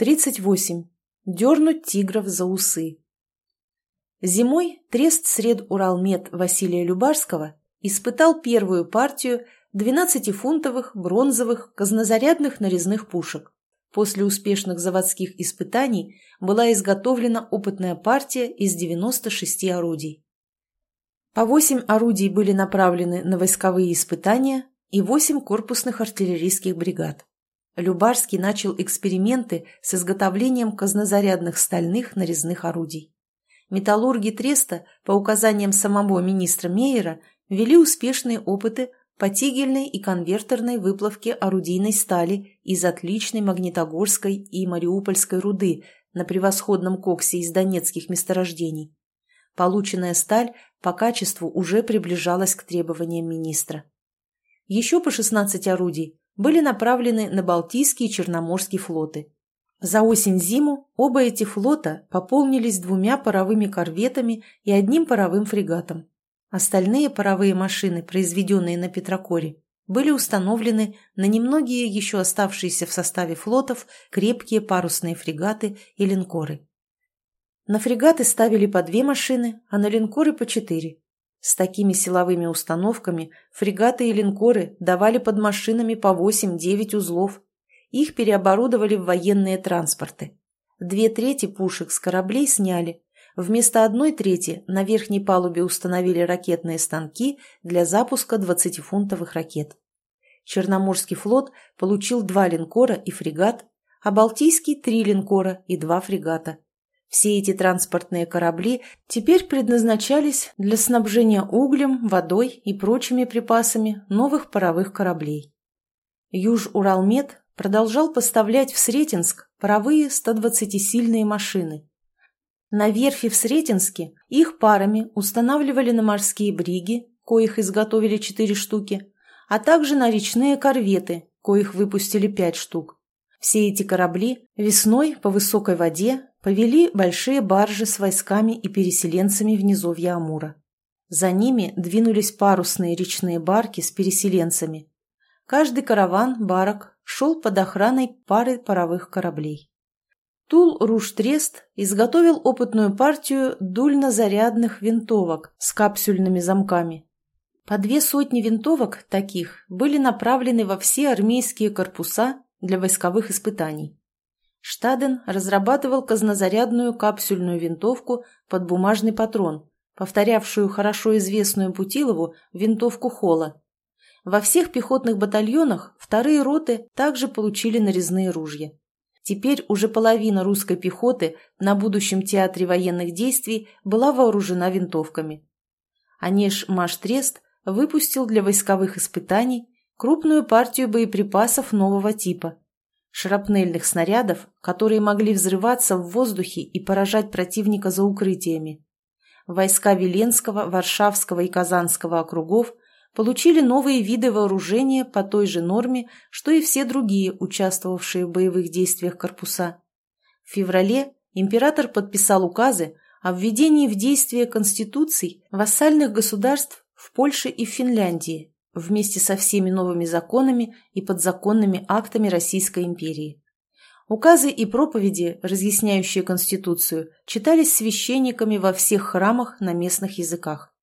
38. Дернуть тигров за усы. Зимой трест сред Уралмет Василия Любарского испытал первую партию 12-фунтовых бронзовых казнозарядных нарезных пушек. После успешных заводских испытаний была изготовлена опытная партия из 96 орудий. По 8 орудий были направлены на войсковые испытания и 8 корпусных артиллерийских бригад. Любарский начал эксперименты с изготовлением казнозарядных стальных нарезных орудий. Металлурги Треста, по указаниям самого министра Мейера, вели успешные опыты по тигельной и конвертерной выплавке орудийной стали из отличной магнитогорской и мариупольской руды на превосходном коксе из донецких месторождений. Полученная сталь по качеству уже приближалась к требованиям министра. Еще по 16 орудий были направлены на Балтийский и Черноморский флоты. За осень-зиму оба эти флота пополнились двумя паровыми корветами и одним паровым фрегатом. Остальные паровые машины, произведенные на Петрокоре, были установлены на немногие еще оставшиеся в составе флотов крепкие парусные фрегаты и линкоры. На фрегаты ставили по две машины, а на линкоры по четыре. С такими силовыми установками фрегаты и линкоры давали под машинами по 8-9 узлов. Их переоборудовали в военные транспорты. Две трети пушек с кораблей сняли. Вместо одной трети на верхней палубе установили ракетные станки для запуска 20-фунтовых ракет. Черноморский флот получил два линкора и фрегат, а Балтийский – три линкора и два фрегата. Все эти транспортные корабли теперь предназначались для снабжения углем, водой и прочими припасами новых паровых кораблей. Юж-Уралмет продолжал поставлять в Сретенск паровые 120-сильные машины. На верфи в Сретенске их парами устанавливали на морские бриги, коих изготовили 4 штуки, а также на речные корветы, коих выпустили 5 штук. Все эти корабли весной по высокой воде повели большие баржи с войсками и переселенцами в низовье Амура. За ними двинулись парусные речные барки с переселенцами. Каждый караван барок шел под охраной пары паровых кораблей. Тул-Руш-Трест изготовил опытную партию дульнозарядных винтовок с капсюльными замками. По две сотни винтовок таких были направлены во все армейские корпуса для войсковых испытаний. Штаден разрабатывал казнозарядную капсюльную винтовку под бумажный патрон, повторявшую хорошо известную Путилову винтовку Холла. Во всех пехотных батальонах вторые роты также получили нарезные ружья. Теперь уже половина русской пехоты на будущем театре военных действий была вооружена винтовками. Анеш Маштрест выпустил для войсковых испытаний крупную партию боеприпасов нового типа – шрапнельных снарядов, которые могли взрываться в воздухе и поражать противника за укрытиями. Войска Веленского, Варшавского и Казанского округов получили новые виды вооружения по той же норме, что и все другие, участвовавшие в боевых действиях корпуса. В феврале император подписал указы о введении в действие конституций вассальных государств в Польше и Финляндии, вместе со всеми новыми законами и подзаконными актами Российской империи. Указы и проповеди, разъясняющие Конституцию, читались священниками во всех храмах на местных языках.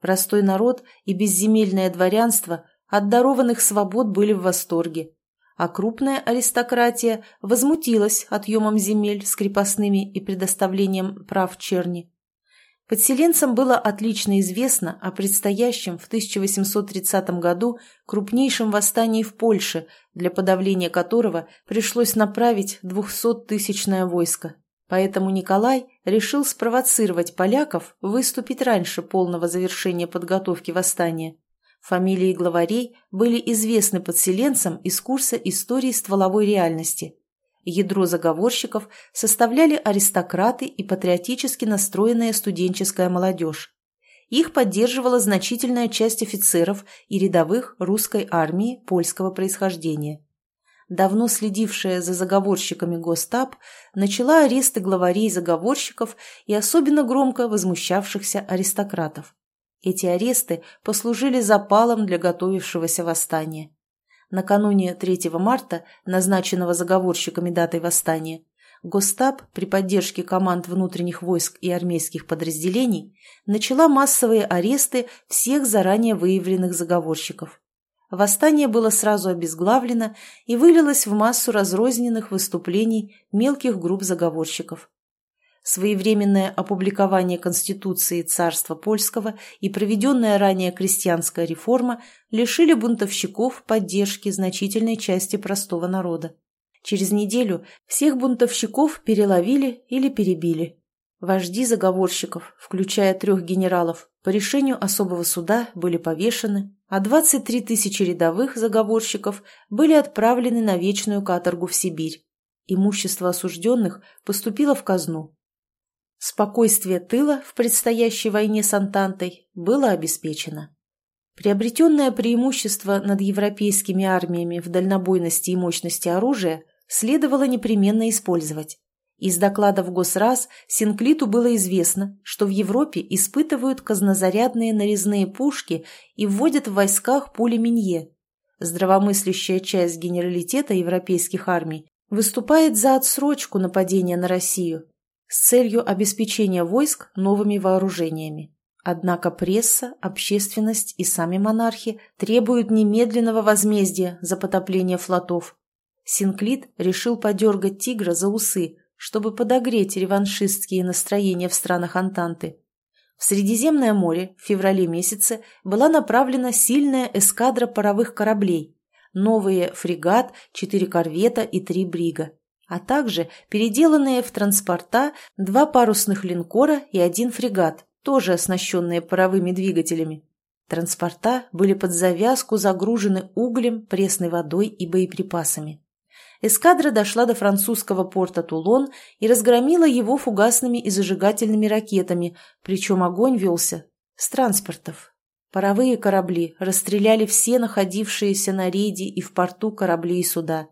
Простой народ и безземельное дворянство от дарованных свобод были в восторге, а крупная аристократия возмутилась отъемом земель с крепостными и предоставлением прав черни. Подселенцам было отлично известно о предстоящем в 1830 году крупнейшем восстании в Польше, для подавления которого пришлось направить 200-тысячное войско. Поэтому Николай решил спровоцировать поляков выступить раньше полного завершения подготовки восстания. Фамилии главарей были известны подселенцам из курса истории стволовой реальности – Ядро заговорщиков составляли аристократы и патриотически настроенная студенческая молодежь. Их поддерживала значительная часть офицеров и рядовых русской армии польского происхождения. Давно следившая за заговорщиками Гостап начала аресты главарей заговорщиков и особенно громко возмущавшихся аристократов. Эти аресты послужили запалом для готовившегося восстания. Накануне 3 марта, назначенного заговорщиками датой восстания, Гостап при поддержке команд внутренних войск и армейских подразделений начала массовые аресты всех заранее выявленных заговорщиков. Восстание было сразу обезглавлено и вылилось в массу разрозненных выступлений мелких групп заговорщиков. Своевременное опубликование Конституции царства польского и проведенная ранее крестьянская реформа лишили бунтовщиков поддержки значительной части простого народа. Через неделю всех бунтовщиков переловили или перебили. Вожди заговорщиков, включая трех генералов, по решению особого суда были повешены, а 23 тысячи рядовых заговорщиков были отправлены на вечную каторгу в Сибирь. Имущество осужденных поступило в казну. Спокойствие тыла в предстоящей войне с Антантой было обеспечено. Приобретенное преимущество над европейскими армиями в дальнобойности и мощности оружия следовало непременно использовать. Из докладов Госраз Синклиту было известно, что в Европе испытывают казнозарядные нарезные пушки и вводят в войсках пули Минье. Здравомыслящая часть генералитета европейских армий выступает за отсрочку нападения на Россию с целью обеспечения войск новыми вооружениями. Однако пресса, общественность и сами монархи требуют немедленного возмездия за потопление флотов. Синклит решил подергать тигра за усы, чтобы подогреть реваншистские настроения в странах Антанты. В Средиземное море в феврале месяце была направлена сильная эскадра паровых кораблей, новые фрегат, четыре корвета и три брига, а также переделанные в транспорта два парусных линкора и один фрегат, тоже оснащенные паровыми двигателями. Транспорта были под завязку загружены углем, пресной водой и боеприпасами эскадра дошла до французского порта Тулон и разгромила его фугасными и зажигательными ракетами, причем огонь велся с транспортов. Паровые корабли расстреляли все находившиеся на рейде и в порту корабли и суда.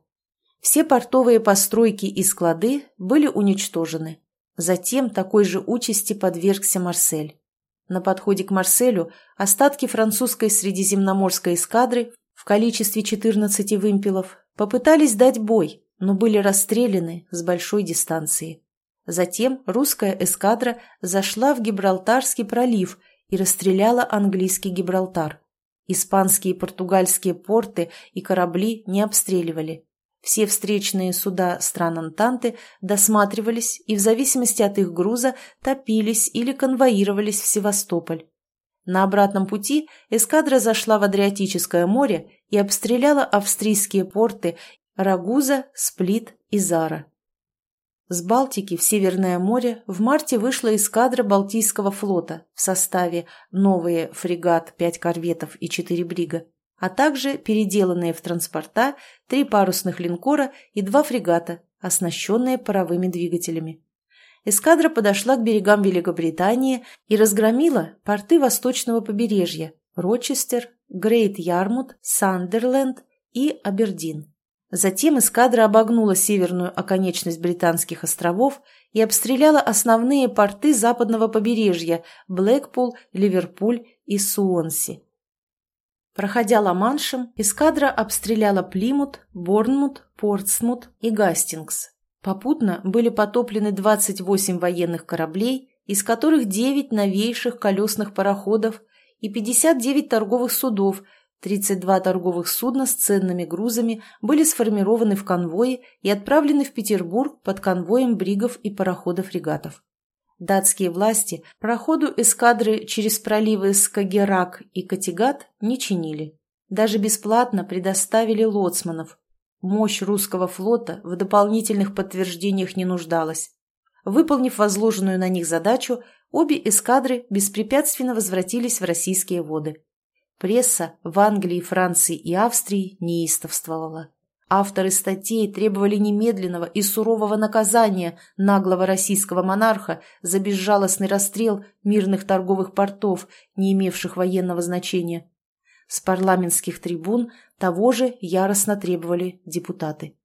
Все портовые постройки и склады были уничтожены. Затем такой же участи подвергся Марсель. На подходе к Марселю остатки французской средиземноморской эскадры в количестве 14 вымпелов Попытались дать бой, но были расстреляны с большой дистанции. Затем русская эскадра зашла в Гибралтарский пролив и расстреляла английский Гибралтар. Испанские и португальские порты и корабли не обстреливали. Все встречные суда стран Антанты досматривались и в зависимости от их груза топились или конвоировались в Севастополь. На обратном пути эскадра зашла в Адриатическое море и обстреляла австрийские порты Рагуза, Сплит и Зара. С Балтики в Северное море в марте вышла эскадра Балтийского флота в составе новые фрегат, пять корветов и четыре брига, а также переделанные в транспорта три парусных линкора и два фрегата, оснащенные паровыми двигателями эскадра подошла к берегам Великобритании и разгромила порты восточного побережья – Рочестер, Грейт-Ярмут, Сандерленд и Абердин. Затем эскадра обогнула северную оконечность Британских островов и обстреляла основные порты западного побережья – Блэкпул, Ливерпуль и Суонси. Проходя Ла-Маншем, эскадра обстреляла Плимут, Борнмут, Портсмут и Гастингс. Попутно были потоплены 28 военных кораблей, из которых 9 новейших колесных пароходов и 59 торговых судов, 32 торговых судна с ценными грузами были сформированы в конвои и отправлены в Петербург под конвоем бригов и пароходов-регатов. Датские власти проходу эскадры через проливы Скагерак и Катигат не чинили. Даже бесплатно предоставили лоцманов, Мощь русского флота в дополнительных подтверждениях не нуждалась. Выполнив возложенную на них задачу, обе эскадры беспрепятственно возвратились в российские воды. Пресса в Англии, Франции и Австрии неистовствовала. Авторы статей требовали немедленного и сурового наказания наглого российского монарха за безжалостный расстрел мирных торговых портов, не имевших военного значения. С парламентских трибун того же яростно требовали депутаты.